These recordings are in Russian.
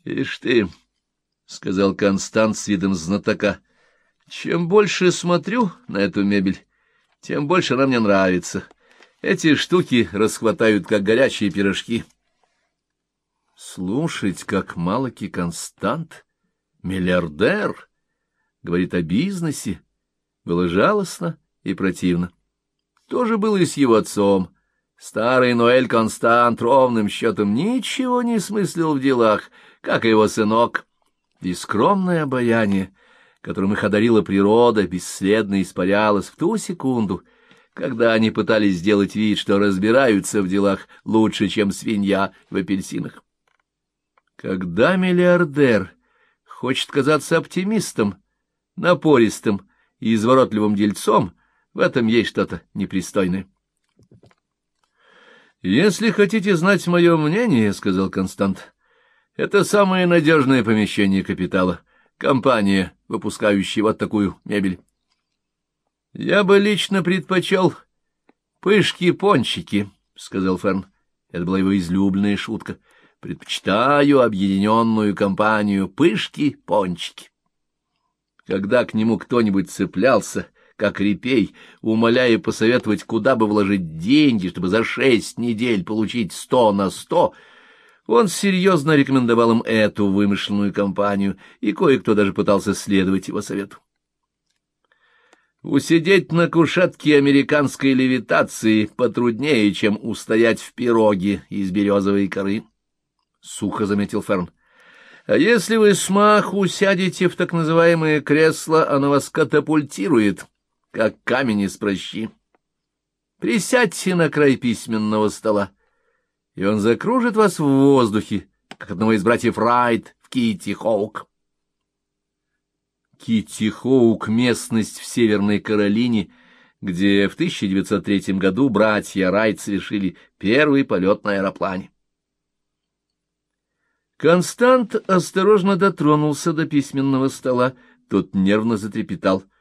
— Ишь ты, — сказал Констант с видом знатока, — чем больше смотрю на эту мебель, тем больше она мне нравится. Эти штуки расхватают, как горячие пирожки. Слушать, как Малаки Констант, миллиардер, говорит о бизнесе, было жалостно и противно. То же было и с его отцом. Старый Ноэль Констант ровным счетом ничего не смыслил в делах, как и его сынок. И скромное обаяние, которым их одарила природа, бесследно испарялось в ту секунду, когда они пытались сделать вид, что разбираются в делах лучше, чем свинья в апельсинах. Когда миллиардер хочет казаться оптимистом, напористым и изворотливым дельцом, в этом есть что-то непристойное. «Если хотите знать мое мнение, — сказал Констант, — это самое надежное помещение капитала, компания, выпускающая вот такую мебель. Я бы лично предпочел пышки-пончики, — сказал Ферн. Это была его излюбленная шутка. Предпочитаю объединенную компанию пышки-пончики. Когда к нему кто-нибудь цеплялся, как репей, умоляя посоветовать, куда бы вложить деньги, чтобы за шесть недель получить сто на сто, он серьезно рекомендовал им эту вымышленную компанию, и кое-кто даже пытался следовать его совету. Усидеть на кушетке американской левитации потруднее, чем устоять в пироге из березовой коры, — сухо заметил Ферн. А если вы с маху сядете в так называемое кресло, оно вас катапультирует, как камень из прощи. Присядьте на край письменного стола, и он закружит вас в воздухе, как одного из братьев Райт в Китти Хоук. Китти Хоук — местность в Северной Каролине, где в 1903 году братья Райт совершили первый полет на аэроплане. Констант осторожно дотронулся до письменного стола, тот нервно затрепетал. —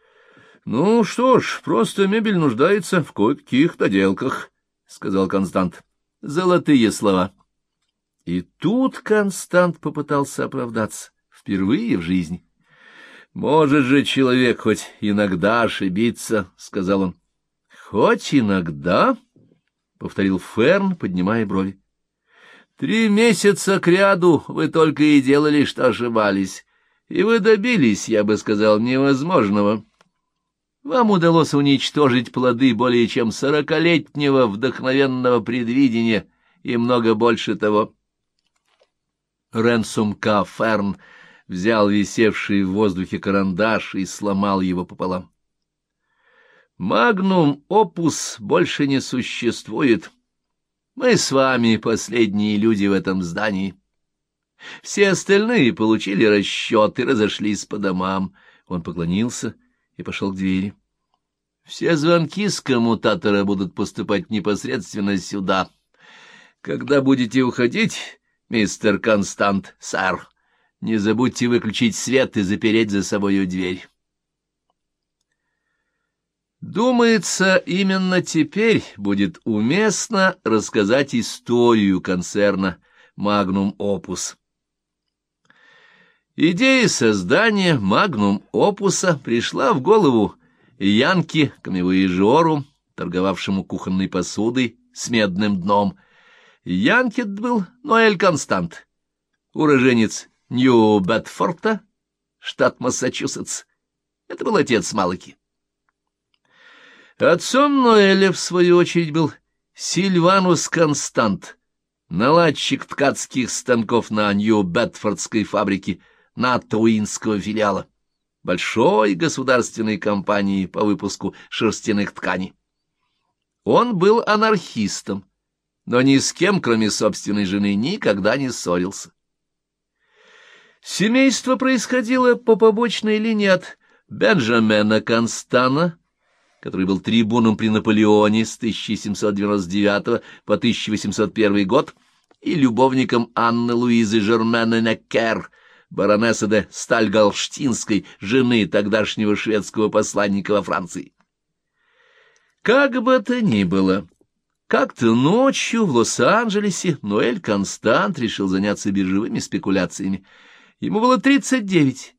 Ну что ж, просто мебель нуждается в кое-каких доделках, — сказал Констант. — Золотые слова. И тут Констант попытался оправдаться, впервые в жизни. — Может же человек хоть иногда ошибиться, — сказал он. — Хоть иногда, — повторил Ферн, поднимая брови. Три месяца кряду вы только и делали, что ошибались, и вы добились, я бы сказал, невозможного. Вам удалось уничтожить плоды более чем сорокалетнего вдохновенного предвидения и много больше того. Ренсум К. Ферн взял висевший в воздухе карандаш и сломал его пополам. «Магнум опус больше не существует». Мы с вами последние люди в этом здании. Все остальные получили расчет и разошлись по домам. Он поклонился и пошел к двери. Все звонки с коммутатора будут поступать непосредственно сюда. Когда будете уходить, мистер Констант, сэр, не забудьте выключить свет и запереть за собою дверь. Думается, именно теперь будет уместно рассказать историю концерна «Magnum Opus». Идея создания «Магнум Опуса» пришла в голову янки-коммивояжеру, торговавшему кухонной посудой с медным дном. Янки был Ноэль Констант, уроженец Нью-Бедфорда, штат Массачусетс. Это был отец Малаки. Отцом Ноэля, в свою очередь, был Сильванус Констант, наладчик ткацких станков на Нью-Бетфордской фабрике Натуинского филиала, большой государственной компании по выпуску шерстяных тканей. Он был анархистом, но ни с кем, кроме собственной жены, никогда не ссорился. Семейство происходило по побочной линии от Бенджамина Констана, который был трибуном при Наполеоне с 1799 по 1801 год и любовником Анны Луизы Жермена Неккер, баронессы де Стальгалштинской, жены тогдашнего шведского посланника во Франции. Как бы то ни было, Как-то ночью в Лос-Анджелесе Ноэль Констант решил заняться биржевыми спекуляциями. Ему было тридцать девять,